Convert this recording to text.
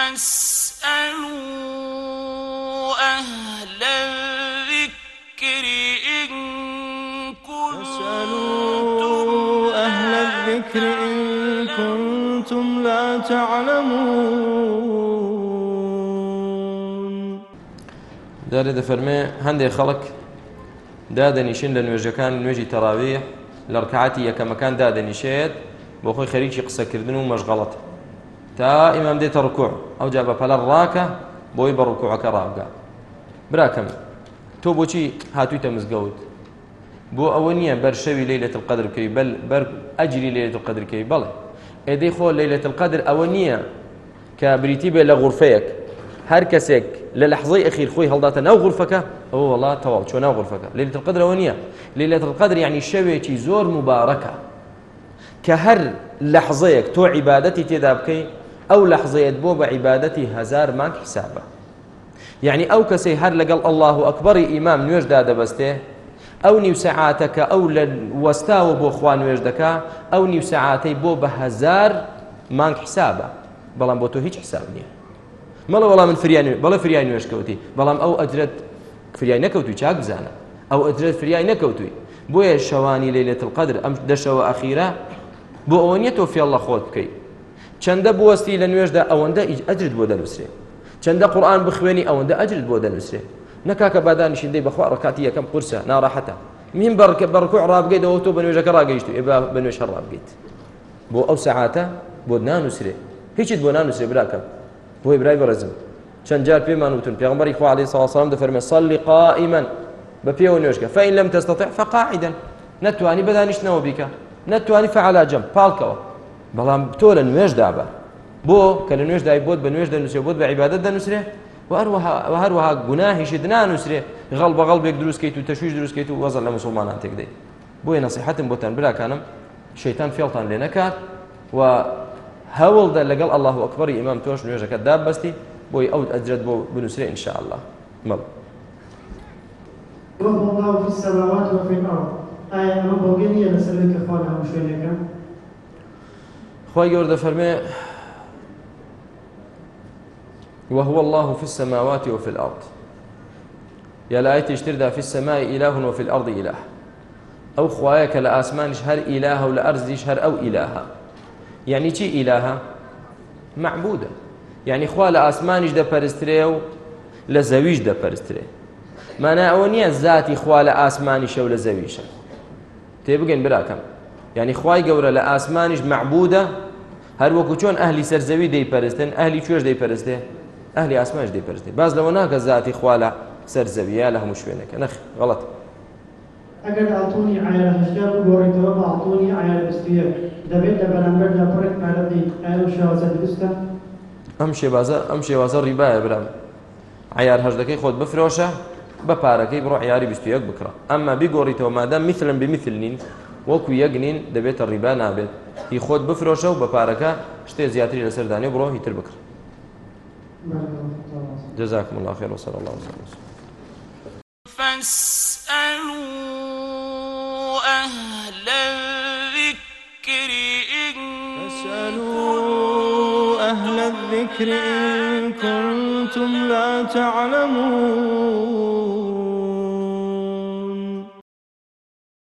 فاسألوا أهل الذكر إن كنتم أهل الذكر إن كنتم لا تعلمون. دارێ دەفەرمێ هەندێک خەڵک دادەنیشن لە نوێژەکان نوێژی تەراویح لە ڕکعاتی یەکەمەکان دادەنیشێت بۆ خۆی خەریکی قسەکردن و مەشغەڵەت تا ئیمام دێتە ڕکوع ئەو جا بە پەلە ڕاکە بۆی بە ڕکوعەکە ڕابگا براکەم تۆ بۆچی هاتوویتە مزگەوت بۆ ئەوە نییە بەر شەوی لەیلەت القدر بکەی بەل بەر ئەجری لەیلەت القدر بکەی بەڵێ ئێدەی خۆ لەیلەت القدر بێ لە غورفەیەک هەر کەسێک لە لەحظەی ئەخیر خۆی هەڵداتە ناو غورفەکە ئەوە وڵات تەواو چۆ ناو غورفەکە لەیلەت القدر نییە لەیلەت القدر شەوێکی زۆر مبارەکە کە هەر لەحظەیەک تۆ عیبادەتی تێدا بکەی ئەو لەحظەیەت بۆ بە عیبادەتی هەزار مانگ حسابە یعنی ئەو کەسەی هەر لەگەڵ الله و ئەکبەری ئیمام نوێژدا دەبەستێ ئەو نیو سەعاتەکە ئەو لە وەستاوە بۆ خوا نوێژ دەکا ئەو نیو سەعاتەی بۆ بە هەزار مانگ حسابە بەڵام بۆ تۆ هیچ حساب نییە مەڵە وەڵام من فریان بەڵە فریای نوێشکەوتی بەڵام ئەو ئەجرەت فریای نەکەوتوی چاک بزانە ئەو ئەجرەت فریای نەکەوتوی. بۆیە شەوانی لەیلێت القدر ئەم دەشەوە ئەخیرە بۆ ئەوە نیە تۆ فێڵە خۆت بکەیت چەندە بوەستی لە نوێژدا ئەوەندە ئەجرت بۆ دەنووسێ چەندە قورآن بخوێنی ئەوەندە ئەجرت بۆ دەنووسێ نەکاکە بادانیشیندەی بەخوا ڕکاتی یەکەم قورسە ناڕاحەتە من بەڕکە بەڕکوع ڕابگەیتەوە تۆ بە نوێژەکە ڕاگەیشت و ئێبا بە نوێژ ڕابگەیت. بۆ ئەو سەعاتە بۆ نانووسێ هیچیت بۆ نانووسێ براکەم بۆی برای بەڕێزم. چەند جار پێمان وتون. پێغمبەری خوا علیه الصلاة والسلام دەفەرمێ صلی قائما بە پێوە نوێژکە فإن لم تستطع فقاعدا نتوانی بەدانیشتنەوە بیکە. نتوانی فعلا جەم. پاڵکەوە. بەڵام تۆ لە نوێژ دابە بۆ کە لە نوێژ دای بۆت بە نوێژ دەنووسێ بۆت بە عیبادەت دەنووسێ هەروەها گوناهیشی دنانووسێ غەڵ بە غەڵبێک دروستکەیت و تەشویش دروستکەیت و وەزە لە مسلمانان تێک دەیت بۆیە نصیحەتم بۆتان براکانم شەیتان فێڵتان لێ نەکات و هەوڵدا لەگەڵ الله ئەکبەری ئیمام تۆش دابەستی بۆی ئەو ئەجرت بۆ بنووسێ إن شاء الله. مەڵ وهو الله في السماوات وفي الأرض. آية أمام بوغينية لسلك إخوانها مشوينك خۆی گەوردە فەرمێ وهو الله في السماوات وفي الأرض يا لا تشتردا في السماء إله وفي الأرض إله أو خوايك لآسمانش هر إله ولأرزش هر أو إله يعني چی إله معبودة يعني خوا لآسمانش دا پرستري لە زەویش دەپەرسترێ مانە ئەوە نییە زاتی خوا لە ئاسمانیشە و لە زەویشە یعنی خوای گەورە لە ئاسمانیش معبودە هەروەکو چۆن ئەهلی سەرزەوی دەیپەرستن ئەهلی کوێش دەیپەرستێ؟ ئەهلی ئاسمانش دەیپەرستێ. باز لەوە ناکە زاتی خوا لە سەرزەویە لە هەموو شوێنەکە. نەخ غەڵەت ئەگەر ئاتونی ئایا هەشتا گۆڕیتەوە بە ئاتونی ئایا بستیە. دەبێت لە بەرامبەردا پڕێک پارەدەی ئایا شازە دروستە؟ ئەم شێوازە ئەم شێوازە ڕیبایە برام. عیار هەژدەکەی خۆت بفرۆشە بە پارەکەی بڕۆ عیاری بیستویەک بکڕە. ئەمما بیگۆڕیتەوە مادەم میثلن بمثل نین. وەکو یەک نین دەبێتە ڕیبا نابێت. هی خۆت بفرۆشە و بە پارەکە شتێ زیاتری لەسەردانی بڕۆ هیتر جزاكم الله خير وصلى الله وسلم فاسألوا أهل الذكر إن فاسألوا أهل الذكر إن كنتم لا تعلمون.